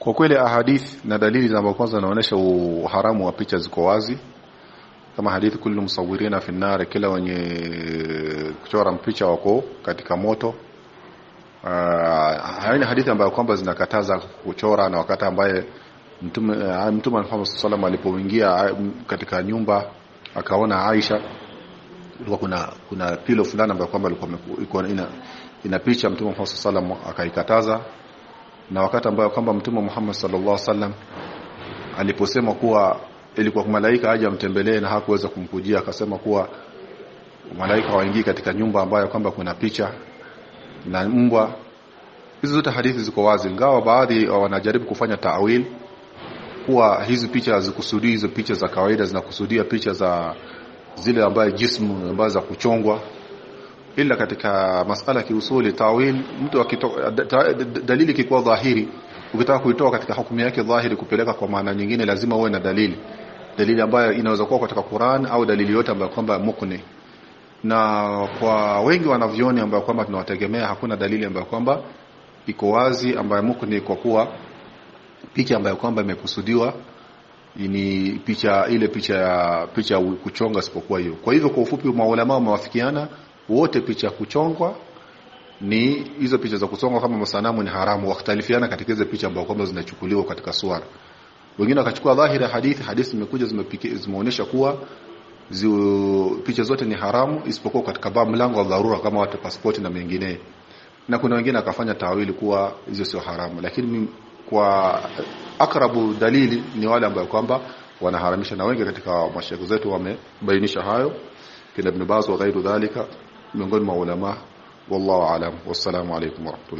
Kwa kweli ahadith na dalili za kwanza zinaonyesha uharamu wa picha ziko wazi, kama hadithi kullu musawirina fi nar, kila wenye kuchora mpicha wako katika moto. Uh, haina hadithi ambayo kwamba zinakataza kuchora na wakati ambaye mtume mtume Muhammad sallallahu alipoingia katika nyumba akaona Aisha kuna kuna pilo fulani ambayo kwamba ilikuwa ina, ina picha mtume Muhammad sallallahu akaikataza na wakati ambayo kwamba mtume Muhammad sallallahu alaihi wasallam aliposema kuwa ilikuwa malaika aje amtembelee na hakuweza kumkujia akasema kuwa malaika waingii katika nyumba ambayo kwamba kuna picha na mbwa. Hizo zote hadithi ziko wazi ingawa baadhi wanajaribu kufanya taawil kuwa hizi picha hazikusudii hizo picha za kawaida zinakusudia picha za zile ambaye jismu ambazo za kuchongwa ila katika masala kiusuli tawil mtu akitoa dalili kikuwa dhahiri ukitaka kuitoa katika hukumu yake dhahiri kupeleka kwa maana nyingine lazima uwe na dalili. Dalili ambayo inaweza kuwa katika Qur'an au dalili yote ambayo kwamba mukni. Na kwa wengi wanavyoni ambayo kwamba tunawategemea hakuna dalili ambayo kwamba iko wazi ambayo mukni kwa kuwa picha ambayo kwamba imekusudiwa ni picha ile picha ya picha kuchonga sipokuwa hiyo. Kwa hivyo kwa ufupi maulama wamewafikiana wote picha ya kuchongwa ni hizo picha za kuchongwa kama masanamu ni haramu wakhtalifiana katika hizo picha ambazo kwamba zinachukuliwa katika suara wengine wakachukua dhahira hadithi hadithi zimekuja zimeonyesha kuwa zi, picha zote ni haramu isipokuwa katika baa mlango wa dharura kama watu pasipoti na mengine. Na kuna wengine akafanya tawili kuwa hizo sio haramu. Lakini kwa akrabu dalili ni wale ambao kwamba wanaharamisha na wengi katika mashaikh zetu wamebainisha hayo. Kina Ibn Baz wa ghairu dhalika من ضمن علماء والله أعلم. والسلام عليكم ورحمة الله.